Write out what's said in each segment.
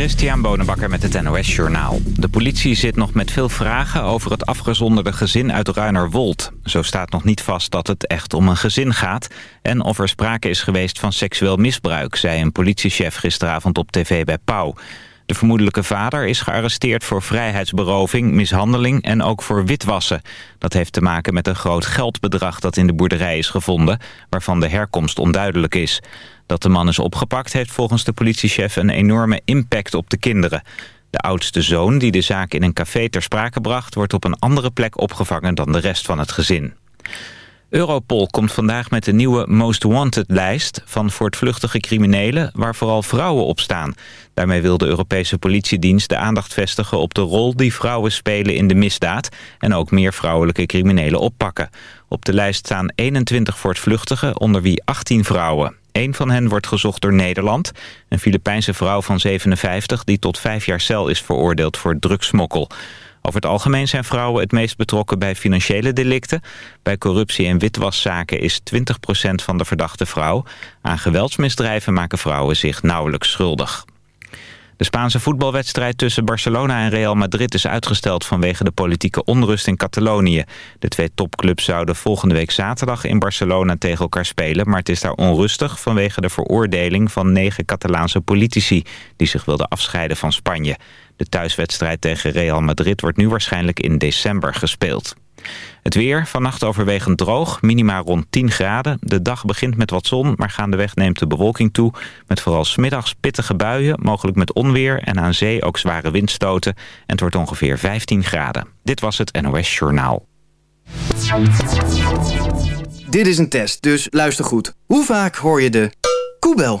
Christian Bonenbakker met het NOS Journaal. De politie zit nog met veel vragen over het afgezonderde gezin uit Ruinerwold. Zo staat nog niet vast dat het echt om een gezin gaat... en of er sprake is geweest van seksueel misbruik... zei een politiechef gisteravond op tv bij Pauw. De vermoedelijke vader is gearresteerd voor vrijheidsberoving, mishandeling en ook voor witwassen. Dat heeft te maken met een groot geldbedrag dat in de boerderij is gevonden, waarvan de herkomst onduidelijk is. Dat de man is opgepakt heeft volgens de politiechef een enorme impact op de kinderen. De oudste zoon, die de zaak in een café ter sprake bracht... wordt op een andere plek opgevangen dan de rest van het gezin. Europol komt vandaag met een nieuwe Most Wanted-lijst... van voortvluchtige criminelen waar vooral vrouwen op staan. Daarmee wil de Europese politiedienst de aandacht vestigen... op de rol die vrouwen spelen in de misdaad... en ook meer vrouwelijke criminelen oppakken. Op de lijst staan 21 voortvluchtigen, onder wie 18 vrouwen. Een van hen wordt gezocht door Nederland. Een Filipijnse vrouw van 57 die tot vijf jaar cel is veroordeeld voor drugsmokkel. Over het algemeen zijn vrouwen het meest betrokken bij financiële delicten. Bij corruptie en witwaszaken is 20% van de verdachte vrouw. Aan geweldsmisdrijven maken vrouwen zich nauwelijks schuldig. De Spaanse voetbalwedstrijd tussen Barcelona en Real Madrid is uitgesteld vanwege de politieke onrust in Catalonië. De twee topclubs zouden volgende week zaterdag in Barcelona tegen elkaar spelen, maar het is daar onrustig vanwege de veroordeling van negen Catalaanse politici die zich wilden afscheiden van Spanje. De thuiswedstrijd tegen Real Madrid wordt nu waarschijnlijk in december gespeeld. Het weer, vannacht overwegend droog, minima rond 10 graden. De dag begint met wat zon, maar gaandeweg neemt de bewolking toe... met vooral smiddags pittige buien, mogelijk met onweer... en aan zee ook zware windstoten. En het wordt ongeveer 15 graden. Dit was het NOS Journaal. Dit is een test, dus luister goed. Hoe vaak hoor je de koebel?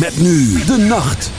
Met nu de nacht.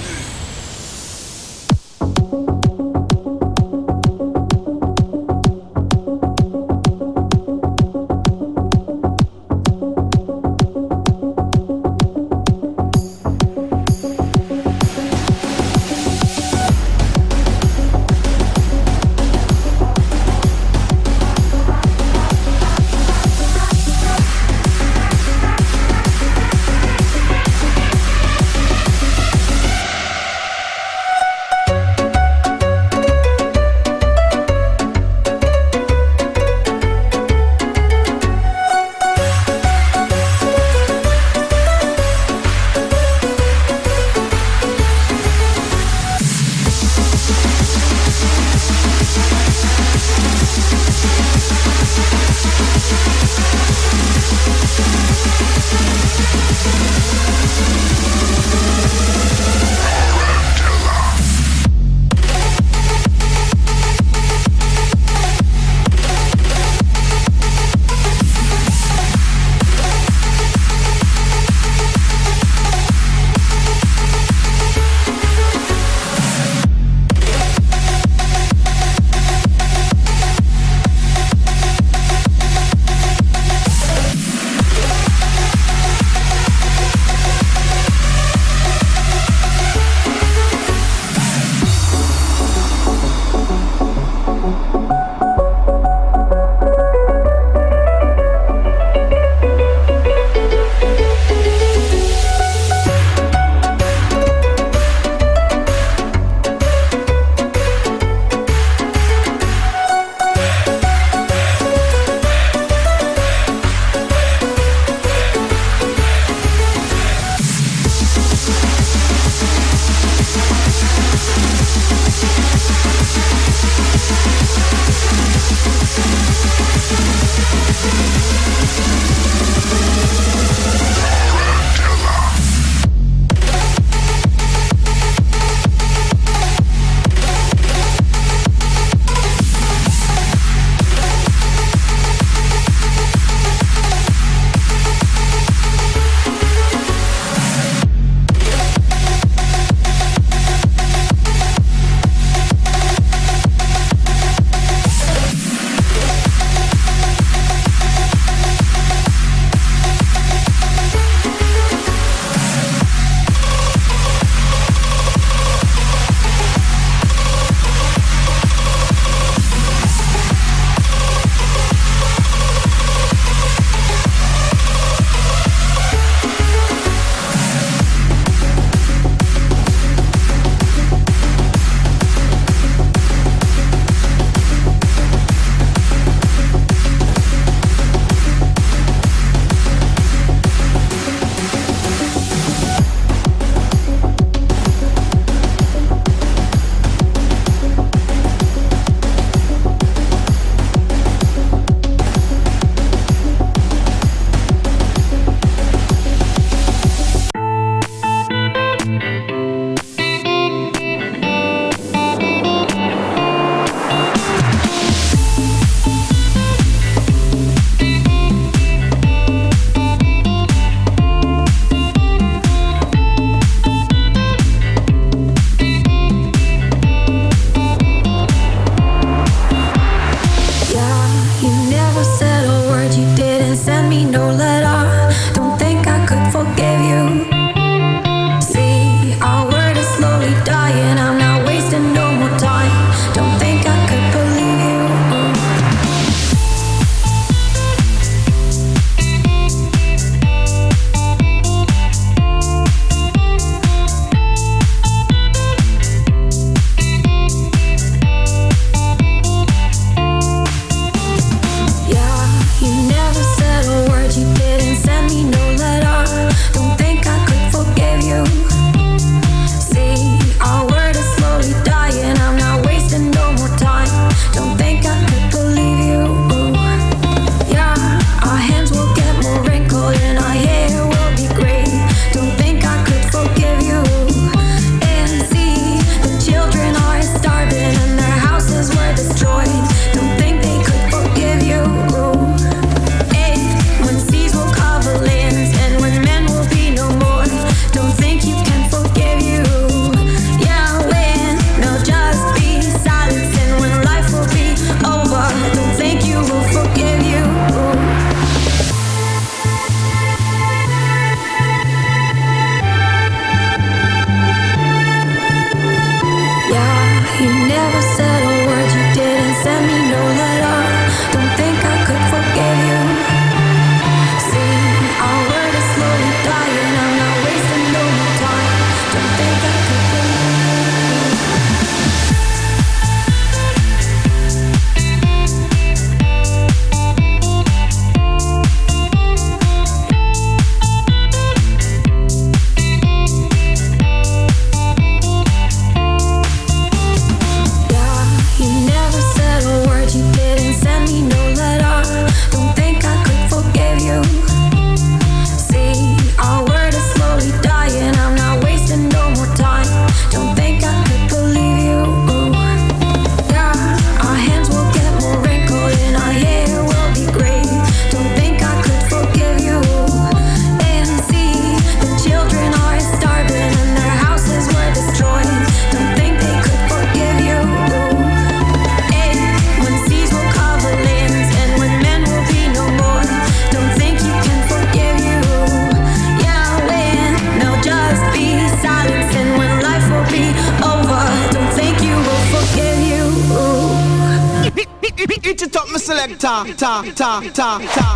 Ta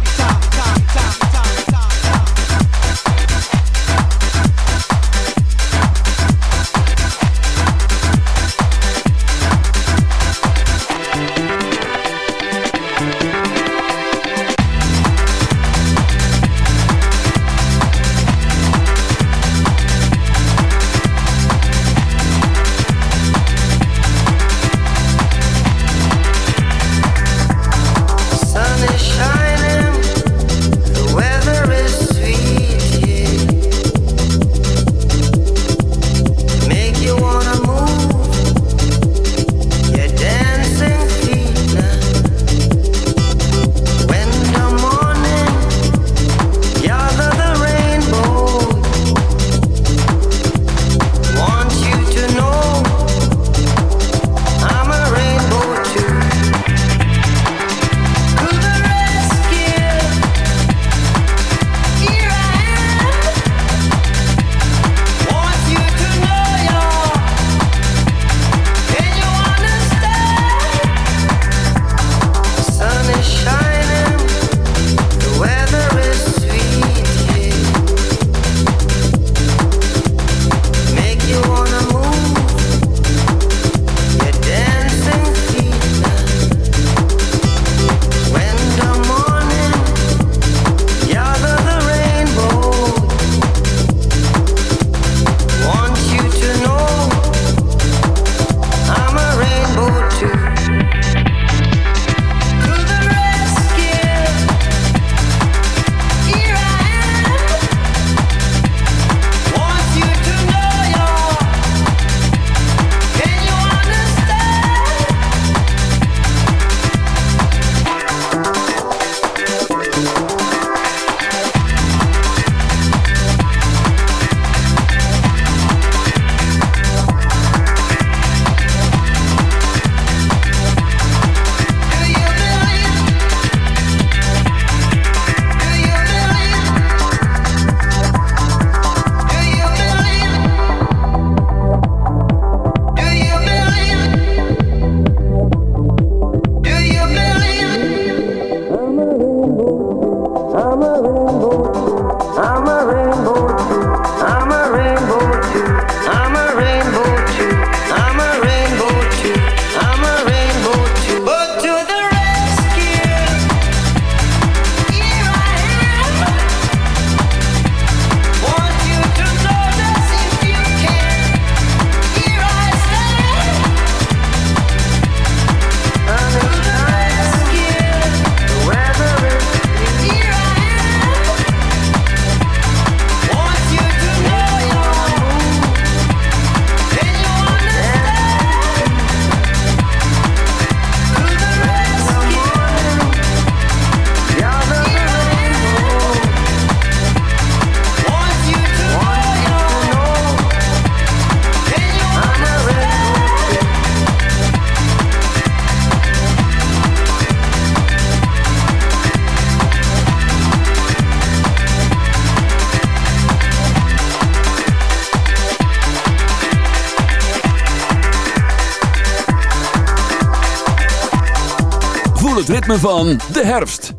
ritme van de herfst.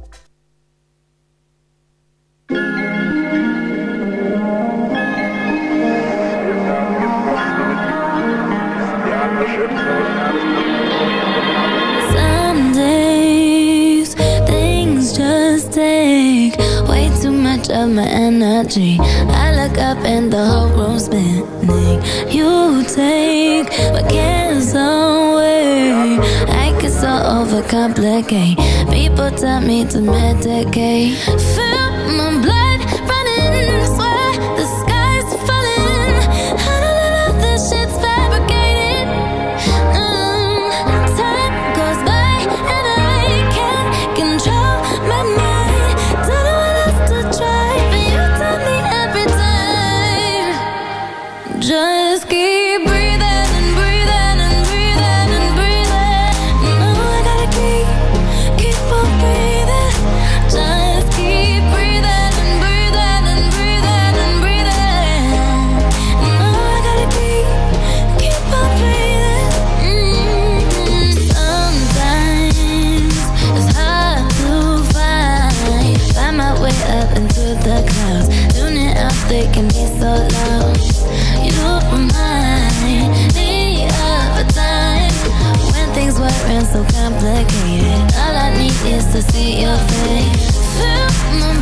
Some days things just take way too much of my energy. I look up and the whole room's spinning. You take my cares away. it's so overcomplicate. People tell me to medicate. see your face. Fill my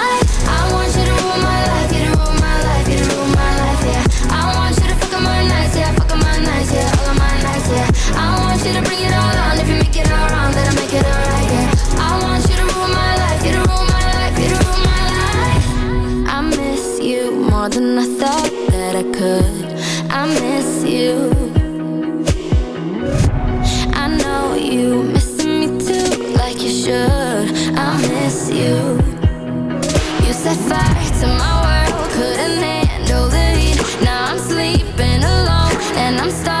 you to bring it all on. If you make it all wrong, then I make it all right. Yeah. I want you to rule my life, you to rule my life, you to rule my life. I miss you more than I thought that I could. I miss you. I know you missing me too, like you should. I miss you. You set fire to my world, couldn't handle the heat. Now I'm sleeping alone, and I'm starving.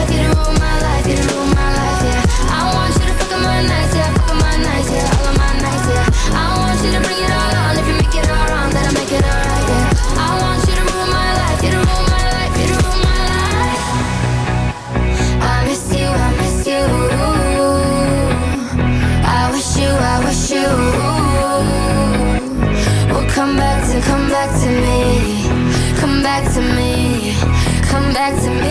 back to me.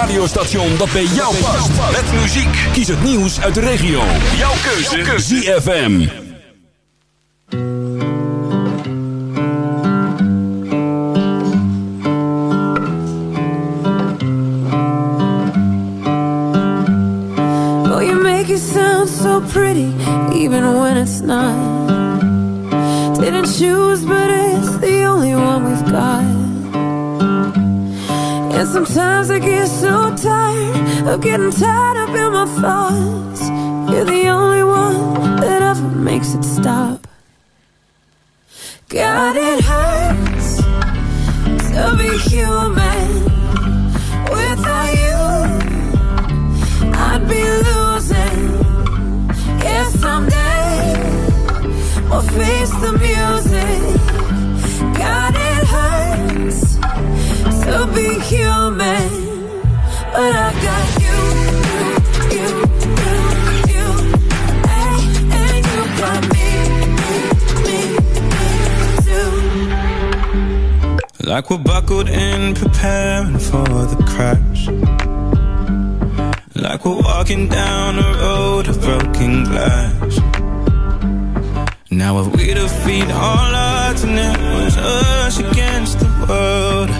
radiostation dat bij jou past. Met muziek. Kies het nieuws uit de regio. Jouw keuze. Jouw keuze. ZFM. You make it sound so pretty, even when it's not. Didn't choose, but it's the only one we've got. And sometimes I get so tired of getting tied up in my thoughts. You're the only one that ever makes it stop. God, it hurts to be human. Without you, I'd be losing. If someday we'll face the music, God, human, but I got you, you, you, you, and you got me, me, me too. Like we're buckled in, preparing for the crash. Like we're walking down a road of broken glass. Now if we defeat all odds and it was us against the world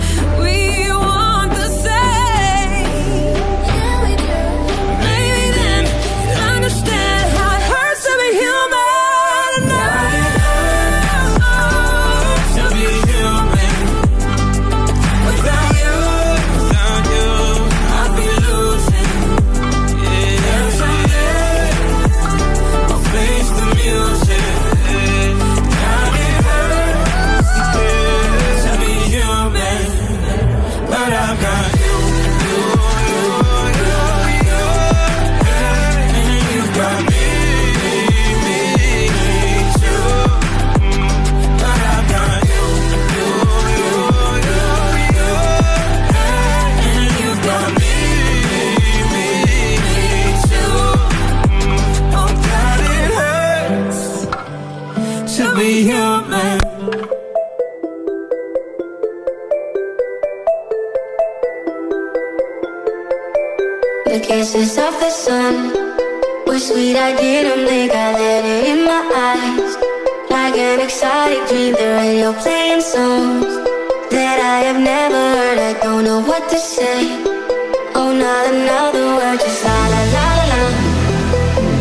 Oh, not another word. Just la la la la.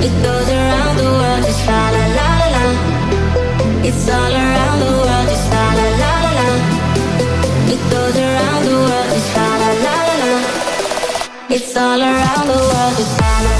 It goes around the world. Just la la la la. It's all around the world. Just la la la la. It goes around the world. Just la la la la. It's all around the world. Just la.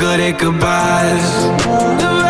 Good at.